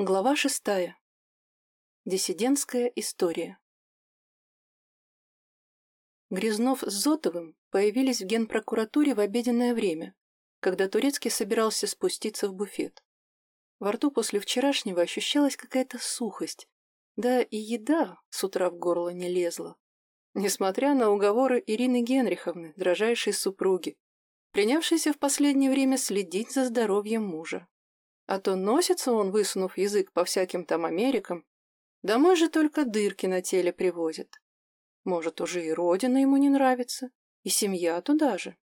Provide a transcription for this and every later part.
Глава шестая. Диссидентская история. Грязнов с Зотовым появились в генпрокуратуре в обеденное время, когда Турецкий собирался спуститься в буфет. Во рту после вчерашнего ощущалась какая-то сухость, да и еда с утра в горло не лезла. Несмотря на уговоры Ирины Генриховны, дрожайшей супруги, принявшейся в последнее время следить за здоровьем мужа. А то носится он, высунув язык по всяким там Америкам. Домой же только дырки на теле привозит. Может, уже и родина ему не нравится, и семья туда же.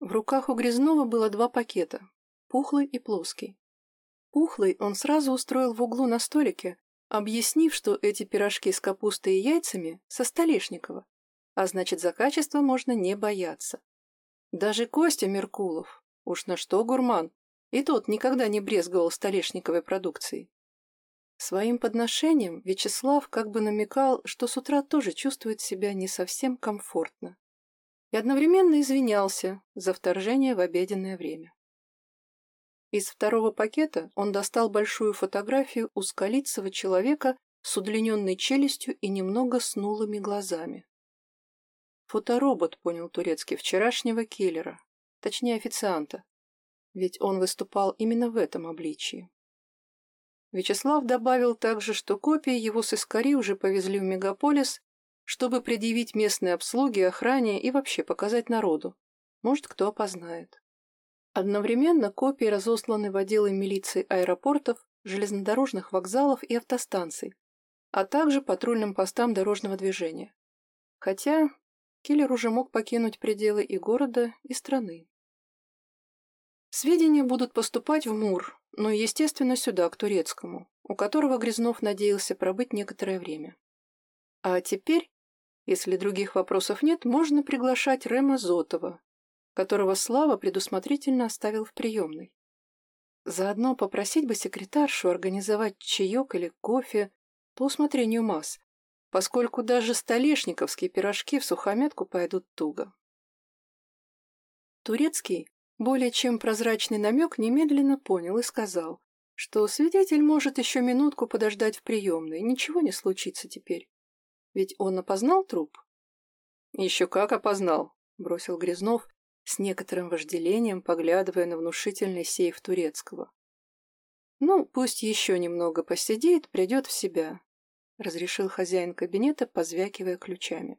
В руках у Грязнова было два пакета, пухлый и плоский. Пухлый он сразу устроил в углу на столике, объяснив, что эти пирожки с капустой и яйцами со Столешникова, а значит, за качество можно не бояться. Даже Костя Меркулов, уж на что гурман, и тот никогда не брезговал столешниковой продукцией. Своим подношением Вячеслав как бы намекал, что с утра тоже чувствует себя не совсем комфортно. И одновременно извинялся за вторжение в обеденное время. Из второго пакета он достал большую фотографию узколицего человека с удлиненной челюстью и немного снулыми глазами. Фоторобот, понял турецкий, вчерашнего киллера, точнее официанта, ведь он выступал именно в этом обличии. Вячеслав добавил также, что копии его сыскари уже повезли в мегаполис, чтобы предъявить местной обслуге, охране и вообще показать народу. Может, кто опознает. Одновременно копии разосланы в отделы милиции аэропортов, железнодорожных вокзалов и автостанций, а также патрульным постам дорожного движения. Хотя киллер уже мог покинуть пределы и города, и страны. Сведения будут поступать в МУР, но, естественно, сюда, к турецкому, у которого Грязнов надеялся пробыть некоторое время. А теперь, если других вопросов нет, можно приглашать Рема Зотова, которого Слава предусмотрительно оставил в приемной. Заодно попросить бы секретаршу организовать чаек или кофе по усмотрению масс, поскольку даже столешниковские пирожки в сухомятку пойдут туго. Турецкий более чем прозрачный намек немедленно понял и сказал, что свидетель может еще минутку подождать в приемной, ничего не случится теперь. Ведь он опознал труп? Еще как опознал, бросил Грязнов, с некоторым вожделением поглядывая на внушительный сейф турецкого. «Ну, пусть еще немного посидит, придет в себя», — разрешил хозяин кабинета, позвякивая ключами.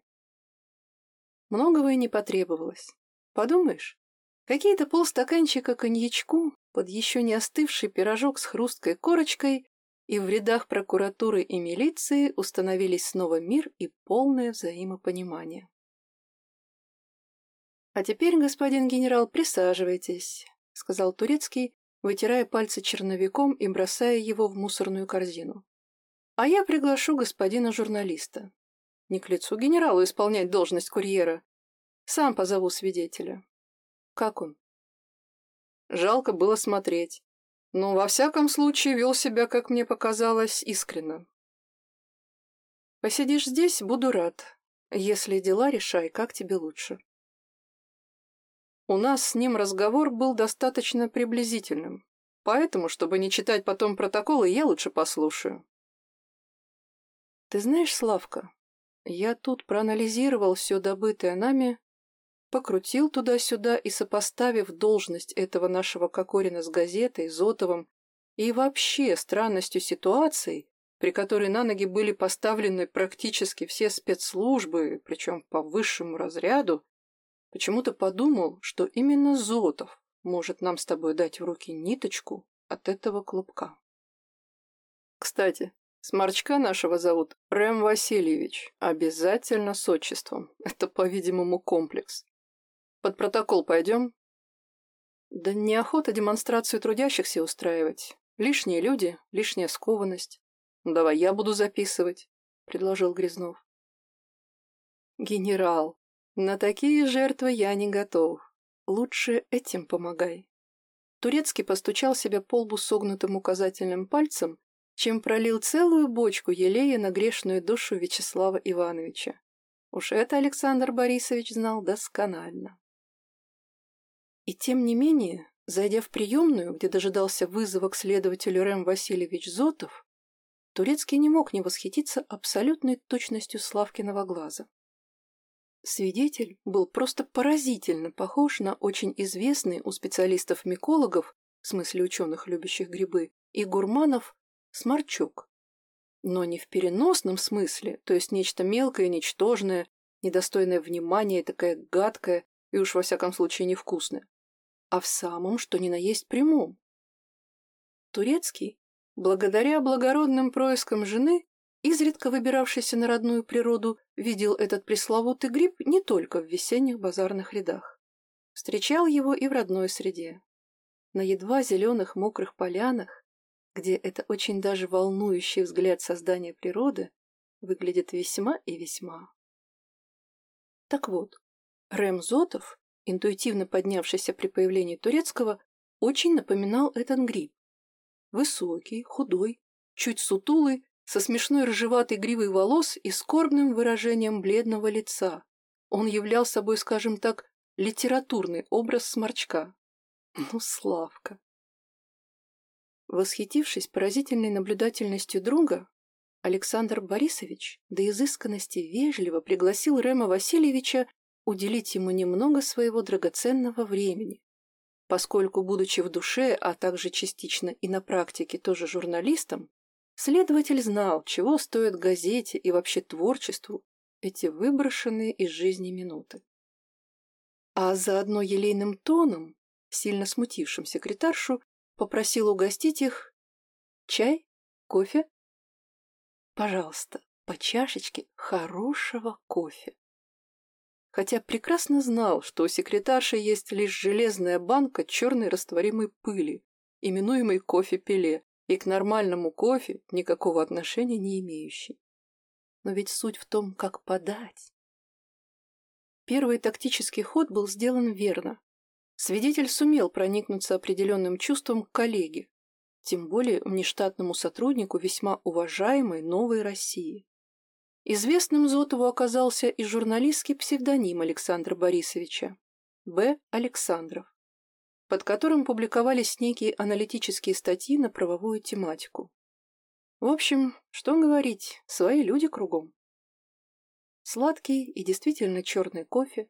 Многого и не потребовалось. Подумаешь, Какие-то полстаканчика коньячку под еще не остывший пирожок с хрусткой корочкой, и в рядах прокуратуры и милиции установились снова мир и полное взаимопонимание. «А теперь, господин генерал, присаживайтесь», — сказал Турецкий, вытирая пальцы черновиком и бросая его в мусорную корзину. «А я приглашу господина журналиста. Не к лицу генералу исполнять должность курьера. Сам позову свидетеля. Как он? Жалко было смотреть. Но во всяком случае вел себя, как мне показалось, искренно. Посидишь здесь, буду рад. Если дела решай, как тебе лучше. У нас с ним разговор был достаточно приблизительным, поэтому, чтобы не читать потом протоколы, я лучше послушаю. Ты знаешь, Славка, я тут проанализировал все добытое нами покрутил туда-сюда и, сопоставив должность этого нашего Кокорина с газетой, Зотовым и вообще странностью ситуации, при которой на ноги были поставлены практически все спецслужбы, причем по высшему разряду, почему-то подумал, что именно Зотов может нам с тобой дать в руки ниточку от этого клубка. Кстати, Сморчка нашего зовут Рэм Васильевич, обязательно с отчеством. Это, по-видимому, комплекс. Под протокол пойдем? Да неохота демонстрацию трудящихся устраивать. Лишние люди, лишняя скованность. Давай я буду записывать, предложил Грязнов. Генерал, на такие жертвы я не готов. Лучше этим помогай. Турецкий постучал себя по лбу согнутым указательным пальцем, чем пролил целую бочку елея на грешную душу Вячеслава Ивановича. Уж это Александр Борисович знал досконально. И тем не менее, Зайдя в приемную, где дожидался вызова к следователю Рэм Васильевич Зотов, Турецкий не мог не восхититься абсолютной точностью Славкиного глаза. Свидетель был просто поразительно похож на очень известный у специалистов-микологов, в смысле ученых, любящих грибы, и гурманов, сморчок. Но не в переносном смысле, то есть нечто мелкое, ничтожное, недостойное внимания и такая гадкая, и уж во всяком случае невкусная, а в самом, что ни на есть прямом. Турецкий, благодаря благородным проискам жены, изредка выбиравшийся на родную природу, видел этот пресловутый гриб не только в весенних базарных рядах. Встречал его и в родной среде. На едва зеленых мокрых полянах, где это очень даже волнующий взгляд создания природы выглядит весьма и весьма. Так вот, Рэм Зотов, интуитивно поднявшийся при появлении турецкого, очень напоминал этот гриб. Высокий, худой, чуть сутулый, со смешной рыжеватой гривой волос и скорбным выражением бледного лица. Он являл собой, скажем так, литературный образ сморчка. Ну, Славка! Восхитившись поразительной наблюдательностью друга, Александр Борисович до изысканности вежливо пригласил Рема Васильевича уделить ему немного своего драгоценного времени, поскольку, будучи в душе, а также частично и на практике тоже журналистом, Следователь знал, чего стоят газете и вообще творчеству эти выброшенные из жизни минуты. А заодно елейным тоном, сильно смутившим секретаршу, попросил угостить их чай, кофе. Пожалуйста, по чашечке хорошего кофе. Хотя прекрасно знал, что у секретарши есть лишь железная банка черной растворимой пыли, именуемой кофе-пеле, и к нормальному кофе никакого отношения не имеющий. Но ведь суть в том, как подать. Первый тактический ход был сделан верно. Свидетель сумел проникнуться определенным чувством к коллеге, тем более внештатному сотруднику весьма уважаемой новой России. Известным Зотову оказался и журналистский псевдоним Александра Борисовича – Б. Александров под которым публиковались некие аналитические статьи на правовую тематику. В общем, что говорить, свои люди кругом. Сладкий и действительно черный кофе,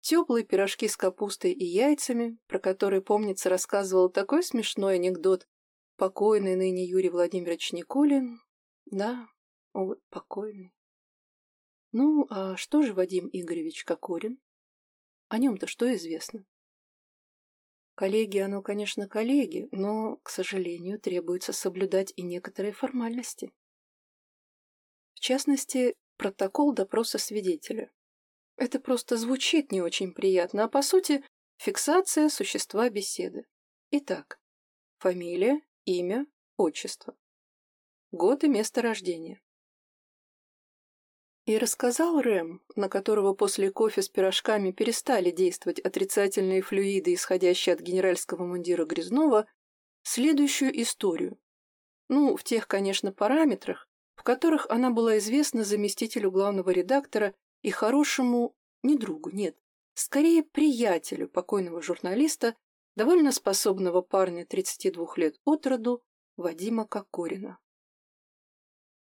теплые пирожки с капустой и яйцами, про которые, помнится, рассказывал такой смешной анекдот покойный ныне Юрий Владимирович Никулин. Да, увы, покойный. Ну, а что же Вадим Игоревич Кокорин? О нем-то что известно? Коллеги, оно, конечно, коллеги, но, к сожалению, требуется соблюдать и некоторые формальности. В частности, протокол допроса свидетеля. Это просто звучит не очень приятно, а по сути фиксация существа беседы. Итак, фамилия, имя, отчество. Год и место рождения. И рассказал Рэм, на которого после кофе с пирожками перестали действовать отрицательные флюиды, исходящие от генеральского мундира Грязнова, следующую историю. Ну, в тех, конечно, параметрах, в которых она была известна заместителю главного редактора и хорошему, не другу, нет, скорее приятелю покойного журналиста, довольно способного парня 32 лет от роду, Вадима Кокорина.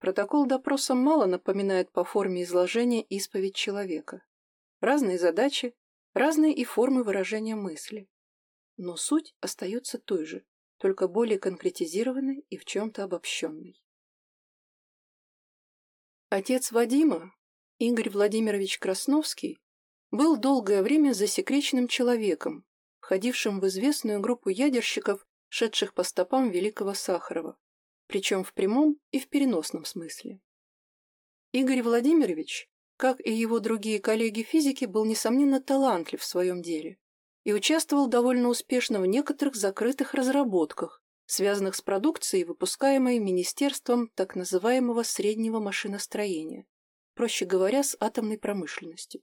Протокол допроса мало напоминает по форме изложения исповедь человека. Разные задачи, разные и формы выражения мысли. Но суть остается той же, только более конкретизированной и в чем-то обобщенной. Отец Вадима, Игорь Владимирович Красновский, был долгое время засекреченным человеком, входившим в известную группу ядерщиков, шедших по стопам великого Сахарова, причем в прямом и в переносном смысле. Игорь Владимирович, как и его другие коллеги-физики, был, несомненно, талантлив в своем деле и участвовал довольно успешно в некоторых закрытых разработках, связанных с продукцией, выпускаемой Министерством так называемого среднего машиностроения, проще говоря, с атомной промышленностью.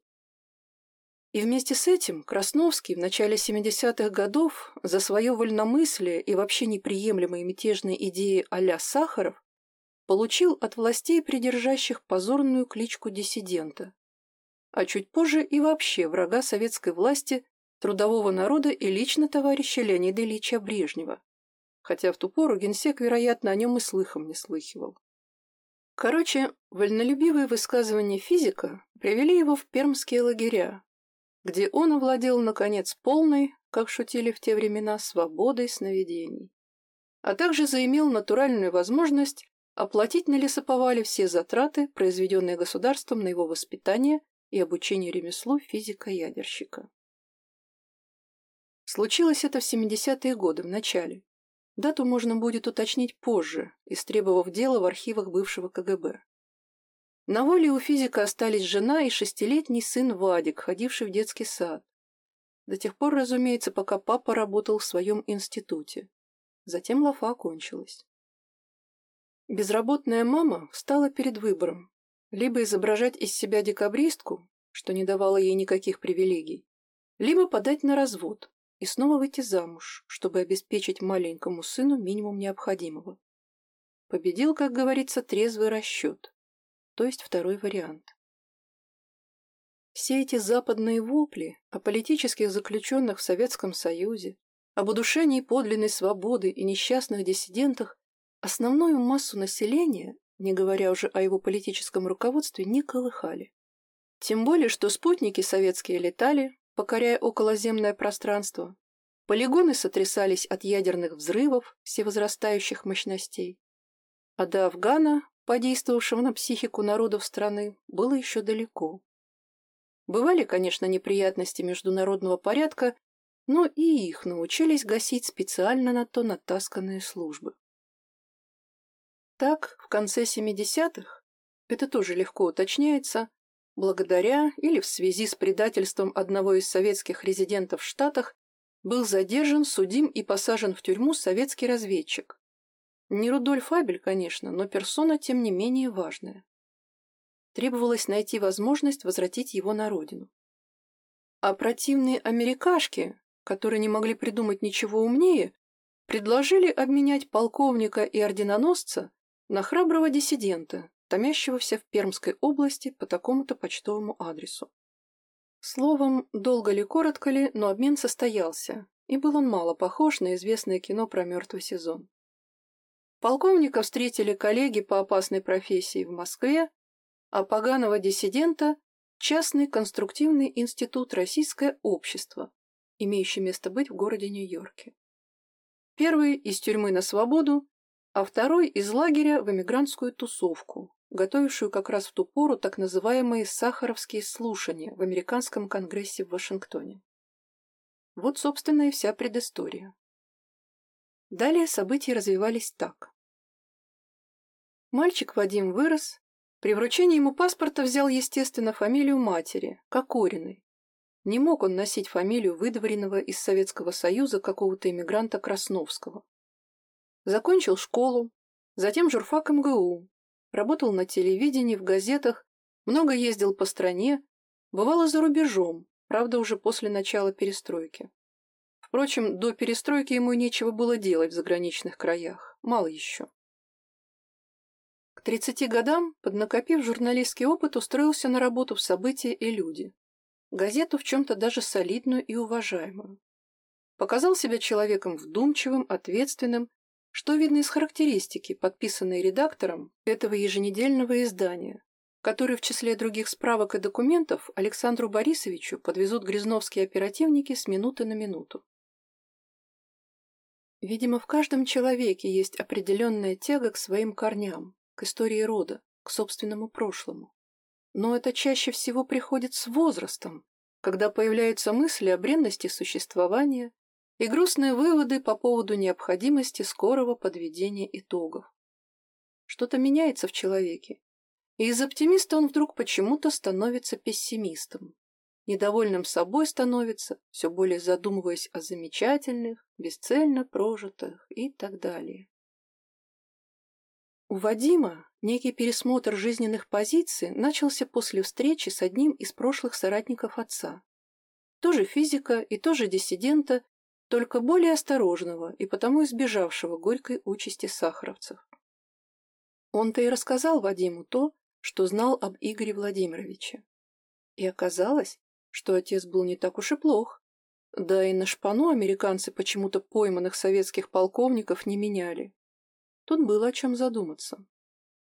И вместе с этим Красновский в начале 70-х годов за свое вольномыслие и вообще неприемлемые мятежные идеи а Сахаров получил от властей придержащих позорную кличку диссидента, а чуть позже и вообще врага советской власти трудового народа и лично товарища Леонида Ильича Брежнева, хотя в ту пору генсек, вероятно, о нем и слыхом не слыхивал. Короче, вольнолюбивые высказывания физика привели его в пермские лагеря, где он овладел, наконец, полной, как шутили в те времена, свободой сновидений, а также заимел натуральную возможность оплатить на лесоповале все затраты, произведенные государством на его воспитание и обучение ремеслу физика-ядерщика. Случилось это в 70-е годы, в начале, Дату можно будет уточнить позже, истребовав дело в архивах бывшего КГБ. На воле у физика остались жена и шестилетний сын Вадик, ходивший в детский сад. До тех пор, разумеется, пока папа работал в своем институте. Затем лафа кончилась. Безработная мама встала перед выбором. Либо изображать из себя декабристку, что не давало ей никаких привилегий, либо подать на развод, и снова выйти замуж, чтобы обеспечить маленькому сыну минимум необходимого. Победил, как говорится, трезвый расчет, то есть второй вариант. Все эти западные вопли о политических заключенных в Советском Союзе, об удушении подлинной свободы и несчастных диссидентах основную массу населения, не говоря уже о его политическом руководстве, не колыхали. Тем более, что спутники советские летали, покоряя околоземное пространство. Полигоны сотрясались от ядерных взрывов всевозрастающих мощностей. А до Афгана, подействовавшего на психику народов страны, было еще далеко. Бывали, конечно, неприятности международного порядка, но и их научились гасить специально на то натасканные службы. Так, в конце 70-х, это тоже легко уточняется, благодаря или в связи с предательством одного из советских резидентов в Штатах был задержан, судим и посажен в тюрьму советский разведчик. Не Рудольф Абель, конечно, но персона, тем не менее, важная. Требовалось найти возможность возвратить его на родину. А противные америкашки, которые не могли придумать ничего умнее, предложили обменять полковника и орденоносца на храброго диссидента, томящегося в Пермской области по такому-то почтовому адресу. Словом, долго ли, коротко ли, но обмен состоялся, и был он мало похож на известное кино про мертвый сезон. Полковника встретили коллеги по опасной профессии в Москве, а поганого диссидента – частный конструктивный институт «Российское общество», имеющий место быть в городе Нью-Йорке. Первый из тюрьмы на свободу, а второй из лагеря в эмигрантскую тусовку, готовившую как раз в ту пору так называемые «сахаровские слушания» в Американском конгрессе в Вашингтоне. Вот, собственно, и вся предыстория. Далее события развивались так. Мальчик Вадим вырос, при вручении ему паспорта взял, естественно, фамилию матери, Кокориной. Не мог он носить фамилию выдворенного из Советского Союза какого-то иммигранта Красновского. Закончил школу, затем журфак МГУ, Работал на телевидении, в газетах, много ездил по стране, бывало за рубежом, правда, уже после начала перестройки. Впрочем, до перестройки ему нечего было делать в заграничных краях, мало еще. К 30 годам, поднакопив журналистский опыт, устроился на работу в «События и люди», газету в чем-то даже солидную и уважаемую. Показал себя человеком вдумчивым, ответственным что видно из характеристики, подписанной редактором этого еженедельного издания, который в числе других справок и документов Александру Борисовичу подвезут грязновские оперативники с минуты на минуту. Видимо, в каждом человеке есть определенная тяга к своим корням, к истории рода, к собственному прошлому. Но это чаще всего приходит с возрастом, когда появляются мысли о бренности существования, и грустные выводы по поводу необходимости скорого подведения итогов. Что-то меняется в человеке, и из оптимиста он вдруг почему-то становится пессимистом. Недовольным собой становится, все более задумываясь о замечательных, бесцельно прожитых и так далее. У Вадима некий пересмотр жизненных позиций начался после встречи с одним из прошлых соратников отца. Тоже физика и тоже диссидента, только более осторожного и потому избежавшего горькой участи сахаровцев. Он-то и рассказал Вадиму то, что знал об Игоре Владимировиче. И оказалось, что отец был не так уж и плох. Да и на шпану американцы почему-то пойманных советских полковников не меняли. Тут было о чем задуматься.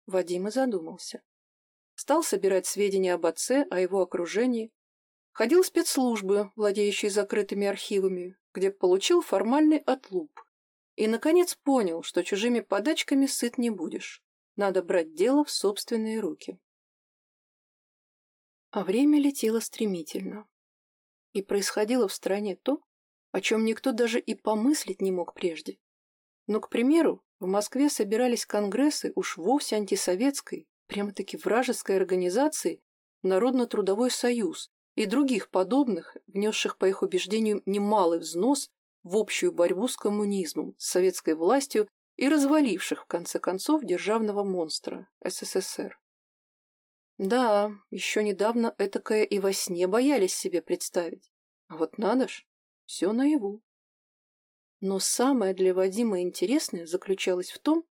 Вадим и задумался. Стал собирать сведения об отце, о его окружении. Ходил в спецслужбы, владеющие закрытыми архивами, где получил формальный отлуп. И, наконец, понял, что чужими подачками сыт не будешь. Надо брать дело в собственные руки. А время летело стремительно. И происходило в стране то, о чем никто даже и помыслить не мог прежде. Но, к примеру, в Москве собирались конгрессы уж вовсе антисоветской, прямо-таки вражеской организации Народно-трудовой союз и других подобных, внесших, по их убеждению, немалый взнос в общую борьбу с коммунизмом, с советской властью и разваливших, в конце концов, державного монстра СССР. Да, еще недавно этакое и во сне боялись себе представить. А вот надо ж, все наяву. Но самое для Вадима интересное заключалось в том,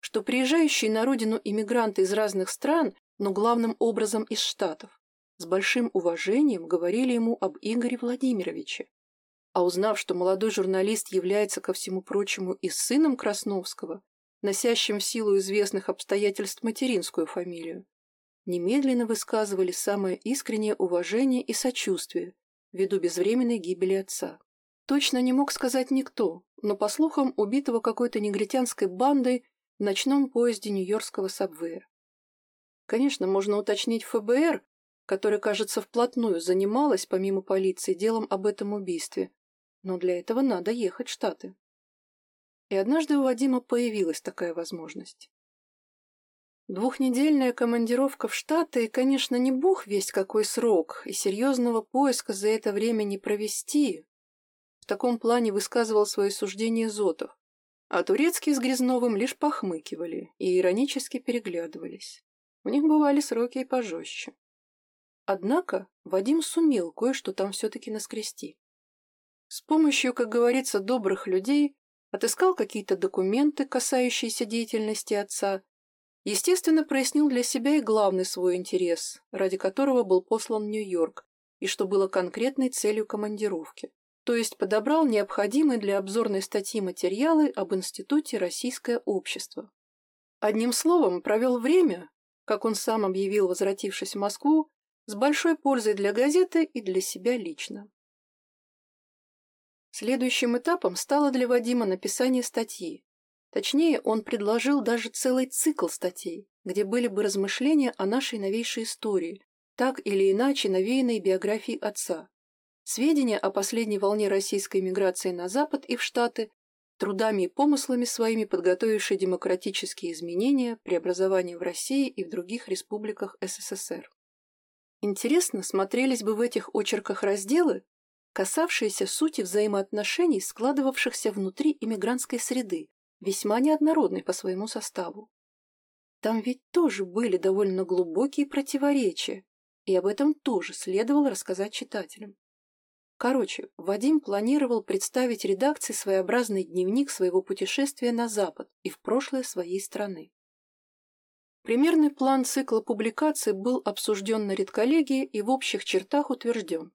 что приезжающие на родину иммигранты из разных стран, но главным образом из Штатов, с большим уважением говорили ему об Игоре Владимировиче. А узнав, что молодой журналист является, ко всему прочему, и сыном Красновского, носящим в силу известных обстоятельств материнскую фамилию, немедленно высказывали самое искреннее уважение и сочувствие ввиду безвременной гибели отца. Точно не мог сказать никто, но, по слухам, убитого какой-то негритянской бандой в ночном поезде Нью-Йоркского сабвея. Конечно, можно уточнить ФБР, которое, кажется, вплотную занималось, помимо полиции, делом об этом убийстве, но для этого надо ехать в Штаты. И однажды у Вадима появилась такая возможность. Двухнедельная командировка в Штаты, конечно, не бог весть какой срок, и серьезного поиска за это время не провести. В таком плане высказывал свое суждение Зотов, а турецкие с Грязновым лишь похмыкивали и иронически переглядывались. У них бывали сроки и пожестче. Однако Вадим сумел кое-что там все-таки наскрести. С помощью, как говорится, добрых людей отыскал какие-то документы, касающиеся деятельности отца, Естественно, прояснил для себя и главный свой интерес, ради которого был послан в Нью-Йорк, и что было конкретной целью командировки. То есть подобрал необходимые для обзорной статьи материалы об Институте «Российское общество». Одним словом, провел время, как он сам объявил, возвратившись в Москву, с большой пользой для газеты и для себя лично. Следующим этапом стало для Вадима написание статьи, Точнее, он предложил даже целый цикл статей, где были бы размышления о нашей новейшей истории, так или иначе навеянной биографией отца, сведения о последней волне российской миграции на Запад и в Штаты, трудами и помыслами своими подготовившие демократические изменения, преобразования в России и в других республиках СССР. Интересно смотрелись бы в этих очерках разделы, касавшиеся сути взаимоотношений, складывавшихся внутри иммигрантской среды, весьма неоднородный по своему составу. Там ведь тоже были довольно глубокие противоречия, и об этом тоже следовало рассказать читателям. Короче, Вадим планировал представить редакции своеобразный дневник своего путешествия на Запад и в прошлое своей страны. Примерный план цикла публикаций был обсужден на редколлегии и в общих чертах утвержден.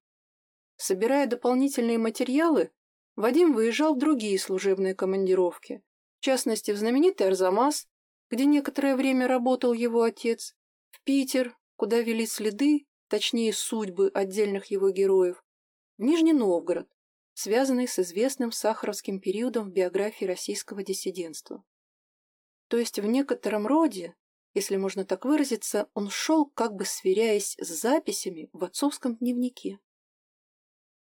Собирая дополнительные материалы, Вадим выезжал в другие служебные командировки, в частности, в знаменитый Арзамас, где некоторое время работал его отец, в Питер, куда вели следы, точнее судьбы отдельных его героев, в Нижний Новгород, связанный с известным сахаровским периодом в биографии российского диссидентства. То есть в некотором роде, если можно так выразиться, он шел, как бы сверяясь с записями в отцовском дневнике.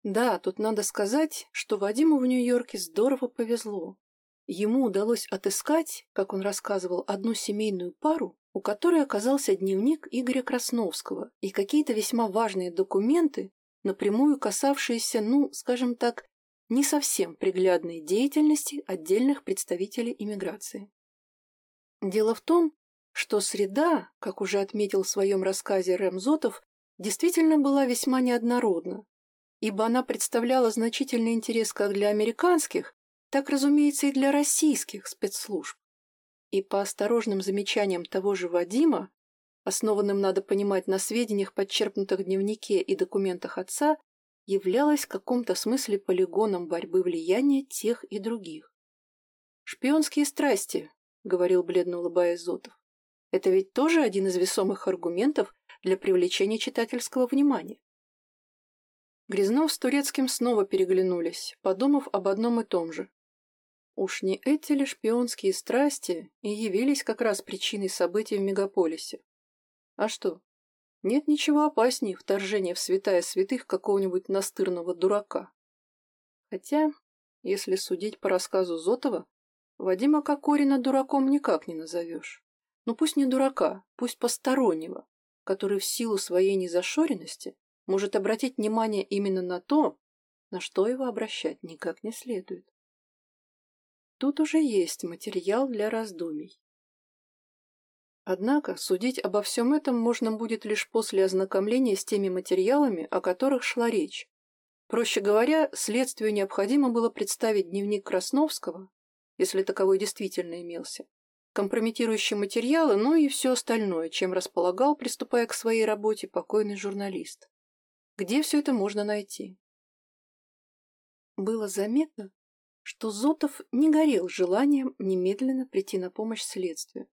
Да, тут надо сказать, что Вадиму в Нью-Йорке здорово повезло. Ему удалось отыскать, как он рассказывал, одну семейную пару, у которой оказался дневник Игоря Красновского и какие-то весьма важные документы, напрямую касавшиеся, ну, скажем так, не совсем приглядной деятельности отдельных представителей иммиграции. Дело в том, что среда, как уже отметил в своем рассказе Рэм Зотов, действительно была весьма неоднородна, ибо она представляла значительный интерес как для американских, так, разумеется, и для российских спецслужб. И по осторожным замечаниям того же Вадима, основанным, надо понимать, на сведениях, подчеркнутых в дневнике и документах отца, являлась в каком-то смысле полигоном борьбы влияния тех и других. «Шпионские страсти», — говорил бледно улыбаясь Зотов. «Это ведь тоже один из весомых аргументов для привлечения читательского внимания». Грязнов с Турецким снова переглянулись, подумав об одном и том же. Уж не эти ли шпионские страсти и явились как раз причиной событий в мегаполисе? А что? Нет ничего опаснее вторжения в святая святых какого-нибудь настырного дурака. Хотя, если судить по рассказу Зотова, Вадима Кокорина дураком никак не назовешь. Ну пусть не дурака, пусть постороннего, который в силу своей незашоренности может обратить внимание именно на то, на что его обращать никак не следует. Тут уже есть материал для раздумий. Однако судить обо всем этом можно будет лишь после ознакомления с теми материалами, о которых шла речь. Проще говоря, следствию необходимо было представить дневник Красновского, если таковой действительно имелся, компрометирующие материалы, ну и все остальное, чем располагал, приступая к своей работе, покойный журналист. Где все это можно найти? Было заметно, что Зотов не горел желанием немедленно прийти на помощь следствию.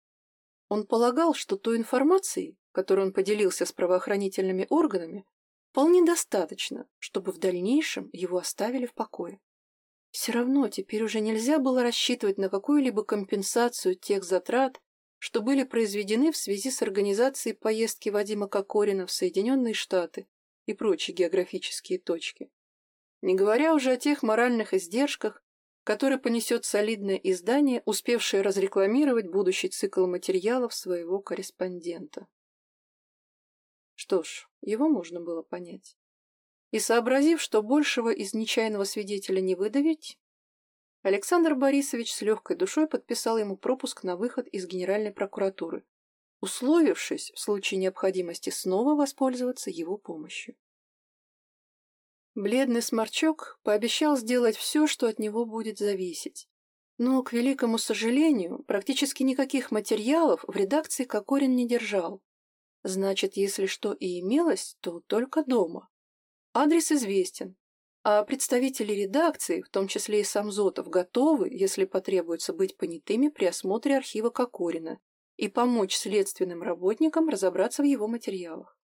Он полагал, что той информации, которой он поделился с правоохранительными органами, вполне достаточно, чтобы в дальнейшем его оставили в покое. Все равно теперь уже нельзя было рассчитывать на какую-либо компенсацию тех затрат, что были произведены в связи с организацией поездки Вадима Кокорина в Соединенные Штаты и прочие географические точки. Не говоря уже о тех моральных издержках, который понесет солидное издание, успевшее разрекламировать будущий цикл материалов своего корреспондента. Что ж, его можно было понять. И сообразив, что большего из нечаянного свидетеля не выдавить, Александр Борисович с легкой душой подписал ему пропуск на выход из Генеральной прокуратуры, условившись в случае необходимости снова воспользоваться его помощью. Бледный сморчок пообещал сделать все, что от него будет зависеть. Но, к великому сожалению, практически никаких материалов в редакции Кокорин не держал. Значит, если что и имелось, то только дома. Адрес известен, а представители редакции, в том числе и сам Зотов, готовы, если потребуется, быть понятыми при осмотре архива Кокорина и помочь следственным работникам разобраться в его материалах.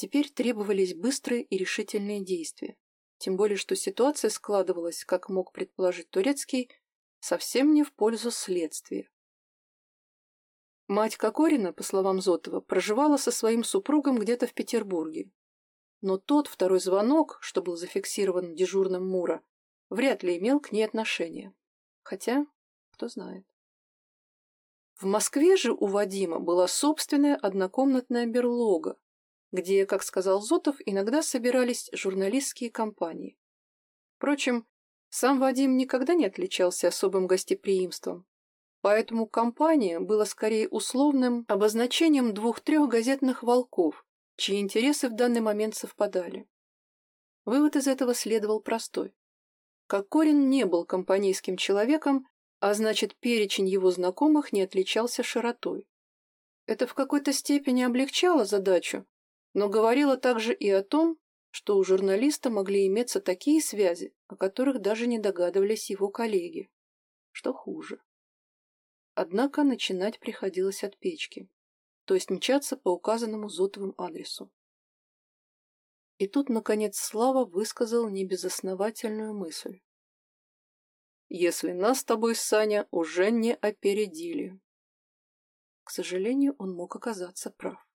Теперь требовались быстрые и решительные действия. Тем более, что ситуация складывалась, как мог предположить Турецкий, совсем не в пользу следствия. Мать Кокорина, по словам Зотова, проживала со своим супругом где-то в Петербурге. Но тот второй звонок, что был зафиксирован дежурным Мура, вряд ли имел к ней отношение. Хотя, кто знает. В Москве же у Вадима была собственная однокомнатная берлога, где, как сказал Зотов, иногда собирались журналистские компании. Впрочем, сам Вадим никогда не отличался особым гостеприимством, поэтому компания была скорее условным обозначением двух-трех газетных волков, чьи интересы в данный момент совпадали. Вывод из этого следовал простой. Кокорин не был компанейским человеком, а значит, перечень его знакомых не отличался широтой. Это в какой-то степени облегчало задачу, но говорила также и о том, что у журналиста могли иметься такие связи, о которых даже не догадывались его коллеги. Что хуже. Однако начинать приходилось от печки, то есть мчаться по указанному Зотовым адресу. И тут, наконец, Слава высказал небезосновательную мысль. «Если нас с тобой, Саня, уже не опередили». К сожалению, он мог оказаться прав.